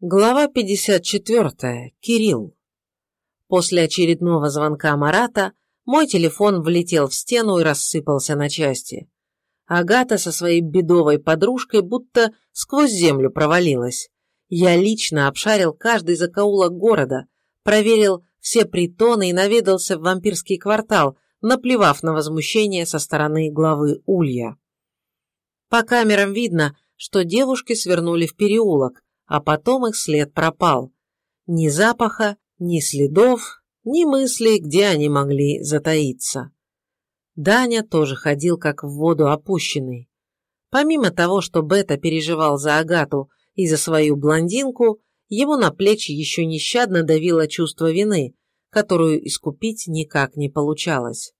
Глава 54. Кирилл. После очередного звонка Марата мой телефон влетел в стену и рассыпался на части. Агата со своей бедовой подружкой будто сквозь землю провалилась. Я лично обшарил каждый закоулок города, проверил все притоны и наведался в вампирский квартал, наплевав на возмущение со стороны главы Улья. По камерам видно, что девушки свернули в переулок, а потом их след пропал. Ни запаха, ни следов, ни мыслей, где они могли затаиться. Даня тоже ходил как в воду опущенный. Помимо того, что Бета переживал за Агату и за свою блондинку, ему на плечи еще нещадно давило чувство вины, которую искупить никак не получалось.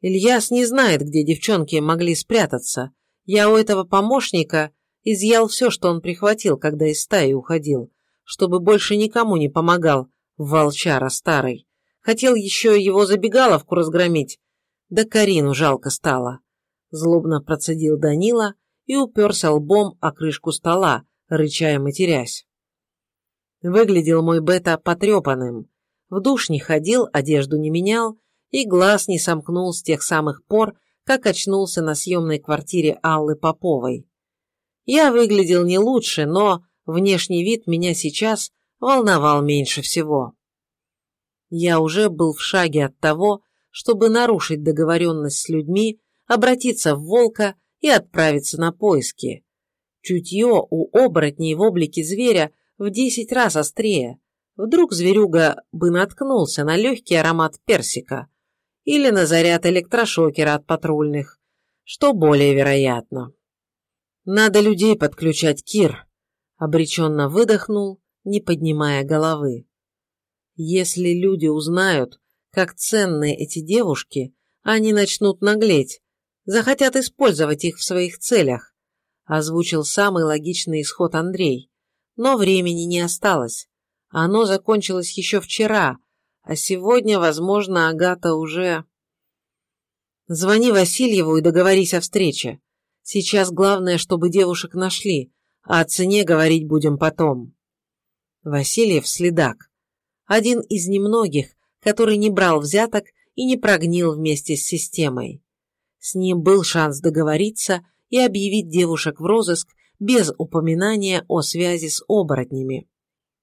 Ильяс не знает, где девчонки могли спрятаться. Я у этого помощника изъял все, что он прихватил, когда из стаи уходил, чтобы больше никому не помогал, волчара старый. Хотел еще его забегаловку разгромить, да Карину жалко стало. Злобно процедил Данила и уперся лбом о крышку стола, рычая матерясь. Выглядел мой бета потрепанным. В душ не ходил, одежду не менял и глаз не сомкнул с тех самых пор, как очнулся на съемной квартире Аллы Поповой. Я выглядел не лучше, но внешний вид меня сейчас волновал меньше всего. Я уже был в шаге от того, чтобы нарушить договоренность с людьми, обратиться в волка и отправиться на поиски. Чутье у оборотней в облике зверя в десять раз острее. Вдруг зверюга бы наткнулся на легкий аромат персика или на заряд электрошокера от патрульных, что более вероятно. «Надо людей подключать, Кир», — обреченно выдохнул, не поднимая головы. «Если люди узнают, как ценны эти девушки, они начнут наглеть, захотят использовать их в своих целях», — озвучил самый логичный исход Андрей. Но времени не осталось. Оно закончилось еще вчера, а сегодня, возможно, Агата уже... «Звони Васильеву и договорись о встрече», Сейчас главное, чтобы девушек нашли, а о цене говорить будем потом. Васильев следак. Один из немногих, который не брал взяток и не прогнил вместе с системой. С ним был шанс договориться и объявить девушек в розыск без упоминания о связи с оборотнями.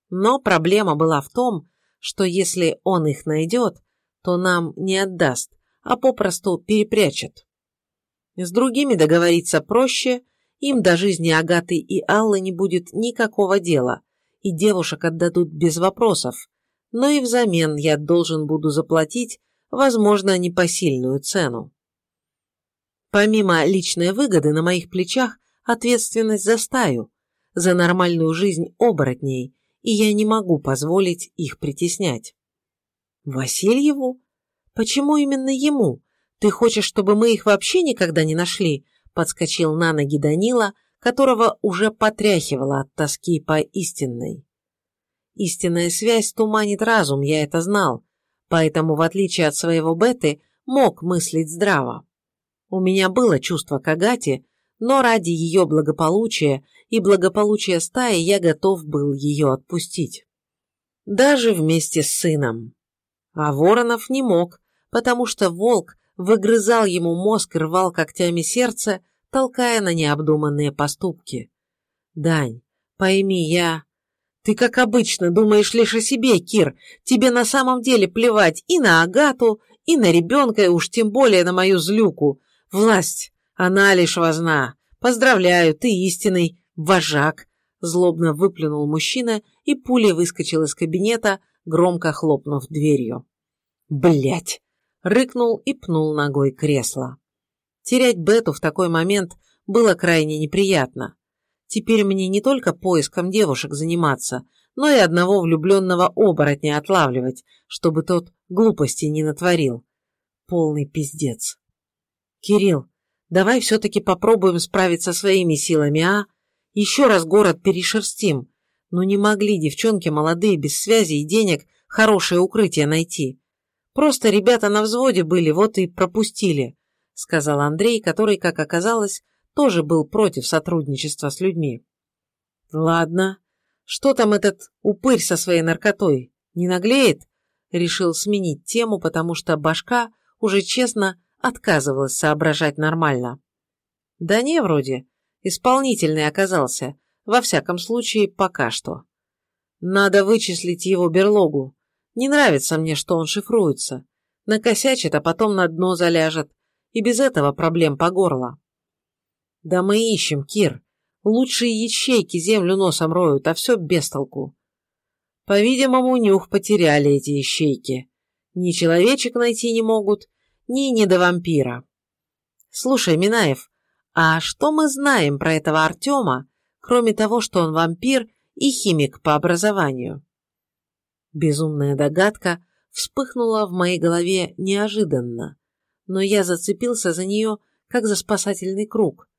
Но проблема была в том, что если он их найдет, то нам не отдаст, а попросту перепрячет. С другими договориться проще, им до жизни Агаты и Аллы не будет никакого дела, и девушек отдадут без вопросов, но и взамен я должен буду заплатить, возможно, непосильную цену. Помимо личной выгоды на моих плечах ответственность за стаю, за нормальную жизнь оборотней, и я не могу позволить их притеснять. Васильеву? Почему именно ему? «Ты хочешь, чтобы мы их вообще никогда не нашли?» подскочил на ноги Данила, которого уже потряхивало от тоски по истинной. Истинная связь туманит разум, я это знал, поэтому, в отличие от своего Беты, мог мыслить здраво. У меня было чувство к Агате, но ради ее благополучия и благополучия стаи я готов был ее отпустить. Даже вместе с сыном. А Воронов не мог, потому что волк выгрызал ему мозг и рвал когтями сердце, толкая на необдуманные поступки. «Дань, пойми, я...» «Ты, как обычно, думаешь лишь о себе, Кир. Тебе на самом деле плевать и на Агату, и на ребенка, и уж тем более на мою злюку. Власть, она лишь возна. Поздравляю, ты истинный вожак!» Злобно выплюнул мужчина и пулей выскочил из кабинета, громко хлопнув дверью. Блять! Рыкнул и пнул ногой кресло. Терять Бету в такой момент было крайне неприятно. Теперь мне не только поиском девушек заниматься, но и одного влюбленного оборотня отлавливать, чтобы тот глупости не натворил. Полный пиздец. Кирилл, давай все-таки попробуем справиться своими силами, а? Еще раз город перешерстим. Но не могли девчонки молодые без связи и денег хорошее укрытие найти. Просто ребята на взводе были, вот и пропустили», — сказал Андрей, который, как оказалось, тоже был против сотрудничества с людьми. «Ладно. Что там этот упырь со своей наркотой? Не наглеет? Решил сменить тему, потому что башка уже честно отказывалась соображать нормально. Да не, вроде. Исполнительный оказался. Во всяком случае, пока что. Надо вычислить его берлогу. Не нравится мне, что он шифруется. Накосячит, а потом на дно заляжет. И без этого проблем по горло. Да мы ищем, Кир. Лучшие ячейки землю носом роют, а все без толку. По-видимому, нюх потеряли эти ищейки. Ни человечек найти не могут, ни не до вампира. Слушай, Минаев, а что мы знаем про этого Артема, кроме того, что он вампир и химик по образованию? Безумная догадка вспыхнула в моей голове неожиданно, но я зацепился за нее, как за спасательный круг.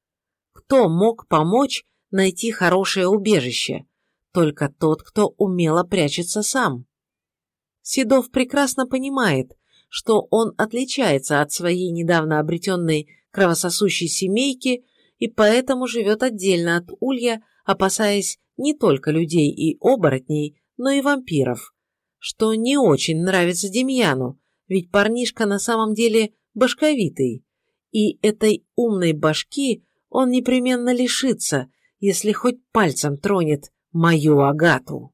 Кто мог помочь найти хорошее убежище? Только тот, кто умело прячется сам. Седов прекрасно понимает, что он отличается от своей недавно обретенной кровососущей семейки и поэтому живет отдельно от Улья, опасаясь не только людей и оборотней, но и вампиров, что не очень нравится Демьяну, ведь парнишка на самом деле башковитый, и этой умной башки он непременно лишится, если хоть пальцем тронет мою Агату.